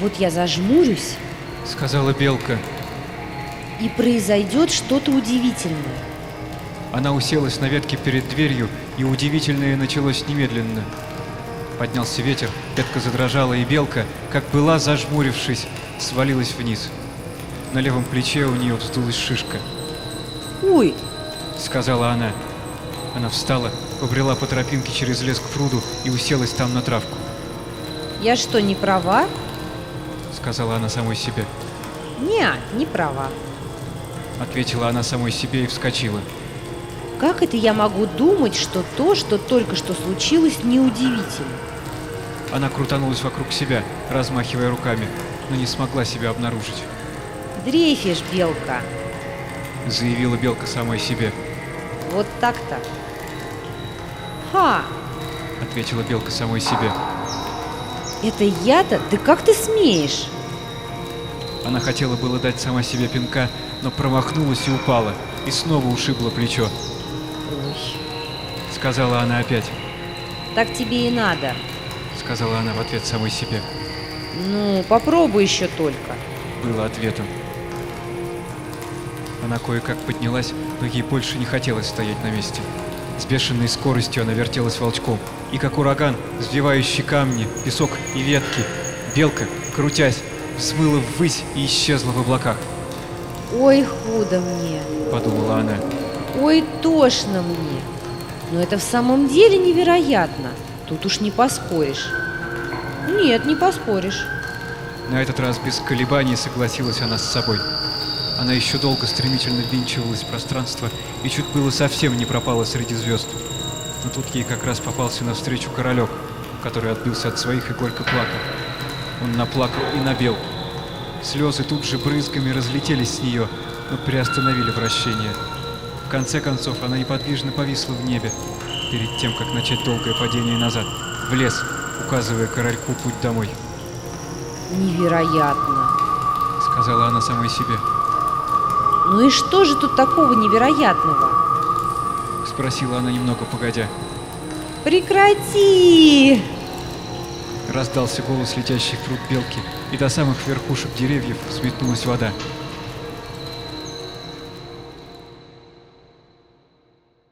Вот я зажмурюсь, сказала белка. и произойдет что-то удивительное. Она уселась на ветке перед дверью, и удивительное началось немедленно. Поднялся ветер, ветка задрожала, и белка, как была зажмурившись, свалилась вниз. На левом плече у нее вздулась шишка. Ой, сказала она. Она встала, побрела по тропинке через лес к пруду и уселась там на травку. я что, не права? Сказала она самой себе. Не, не права. Ответила она самой себе и вскочила. Как это я могу думать, что то, что только что случилось, неудивительно? Она крутанулась вокруг себя, размахивая руками, но не смогла себя обнаружить. Дрейфишь, белка. Заявила белка самой себе. Вот так-то. Ха, Ответила белка самой себе. Это я-то? Да как ты смеешь? Она хотела было дать сама себе пинка, но промахнулась и упала, и снова ушибла плечо. Ой, Сказала она опять. так тебе и надо. Сказала она в ответ самой себе. Ну, попробуй еще только. Было ответом. Она кое-как поднялась, но ей больше не хотелось стоять на месте. С бешеной скоростью она вертелась волчком, и как ураган, взвивающий камни, песок и ветки, белка, крутясь, взмыла ввысь и исчезла в облаках, Ой, худо мне. подумала она. Ой, тошно мне. Но это в самом деле невероятно. Тут уж не поспоришь. Нет, не поспоришь. На этот раз без колебаний согласилась она с собой. Она еще долго стремительно ввинчивалась в пространство и чуть было совсем не пропала среди звезд. Но тут ей как раз попался навстречу королек, который отбился от своих и горько плакал. Он наплакал и на белку. Слезы тут же брызгами разлетелись с нее, но приостановили вращение. В конце концов она неподвижно повисла в небе, перед тем, как начать долгое падение назад, в лес, указывая корольку путь домой. Невероятно. Сказала она самой себе. Ну и что же тут такого невероятного? Спросила она немного погодя. Прекрати! Раздался голос летящих пруд белки, и до самых верхушек деревьев взметнулась вода.